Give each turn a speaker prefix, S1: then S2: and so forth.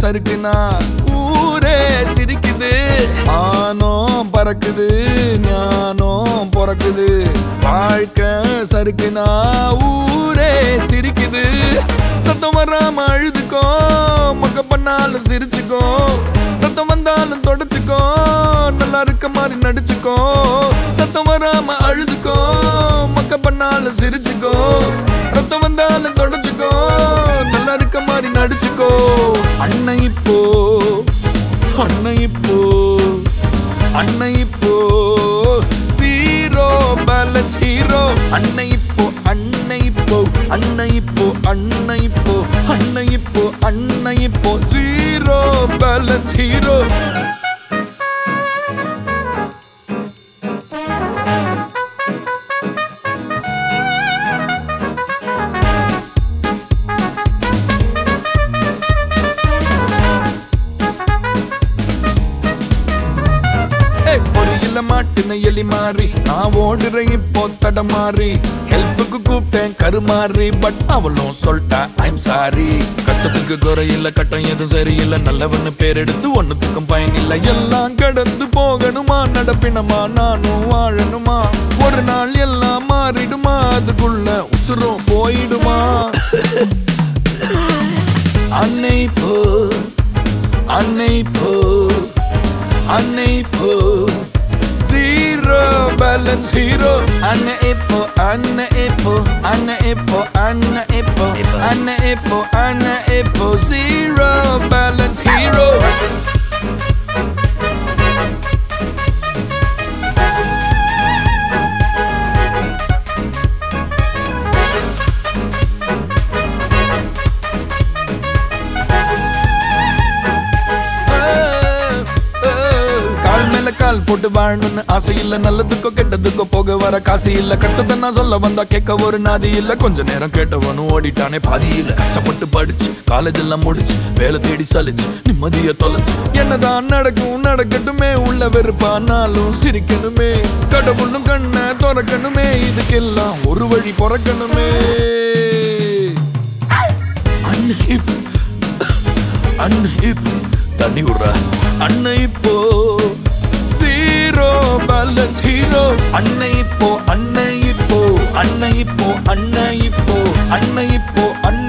S1: சறுக்குனா ஊரே சிரிக்குது. ஆனோம் பறக்குது ஞானம் பிறக்குது. வாழ்க்கை சறுக்குனா ஊரே சிரிக்குது. சத்தம் வராம அழுதுக்கோ மக்க பண்ணாலும் சிரிச்சுக்கோ. சத்தம் வந்தாலும் தொடச்சுக்கோ நல்லா இருக்க மாதிரி நடிச்சுக்கோ. சத்தம் வராம அழுதுக்கோ மக்க பண்ணாலும் சிரிச்சுக்கோ. ரத்தம் வந்தாலும் தொடச்சுக்கோ மாதிரி நடிச்சுக்கோ. அண்ணன் இப்போ அண்ணன் இப்போ அண்ணன் இப்போ. சீரோ பேலன்ஸ் ஹீரோ அண்ணன் இப்போ அண்ணன் இப்போ அண்ணன் இப்போ அண்ணன் இப்போ அண்ணன் இப்போ அண்ணன் இப்போ. சீரோ பேலன்ஸ் ஹீரோ பொறியில எலி மாறி நான் ஓடுறேன் இப்போ தடமாறி ஹெல்ப்புக்கு கூப்பிட்டேன் கருமாறி பட் அவளும் சொல்லிட்டா ஐம் சாரி கஷ்டத்துக்கு குறையில்ல கட்டம் எதுவும் சரியில்லை. நல்லவன்னு பேர் எடுத்து ஒண்ணுத்துக்கும் பயன் இல்லை. எல்லாம் கடந்து போகணுமா? நடப்பினமா? நானும் வாழணுமா? ஒரு நாள் எல்லாம் மாறிடுமா? அதுக்குள்ள உசுரும் போயிடுமா? அன்னை போ அன்னை போ அன்னை போ. Ireland's hero. Anne Ippo, Anne Ippo, Anne Ippo, Anne Ippo, Anne Ippo, Anne Ippo, zero balance hero. கால் போட்டு வாழணும்னு ஆசை இல்ல நல்லதுக்கோ கெட்டதுக்கோ போக வர காசு இல்ல. கஷ்டத்தை நான் சொல்ல வந்தா கேட்க ஒரு நாதி இல்ல. கொஞ்ச நேரம் கேட்டவனும் ஓடிட்டானே பாதி இல்ல. கஷ்டப்பட்டு படிச்சு காலேஜ் எல்லாம் முடிச்சு வேலை தேடி சலிச்சு நிம்மதிய தொலைச்சு. என்னதான் நடக்கும் நடக்கட்டுமே உள்ள வெறுப்பானாலும் சிரிக்கணுமே. கடவுளும் கண்ணை திறக்கணுமே இதுக்கெல்லாம் ஒரு வழி பிறக்கணுமே. அன்ஹிப் அன்ஹிப் தண்ணி விடுறா. அன்னை இப்போ ஹீரோ பேலன்ஸ் ஹீரோ அன்னை இப்போ அன்னை இப்போ அன்னை இப்போ அன்னை இப்போ அன்னை இப்போ அன்னை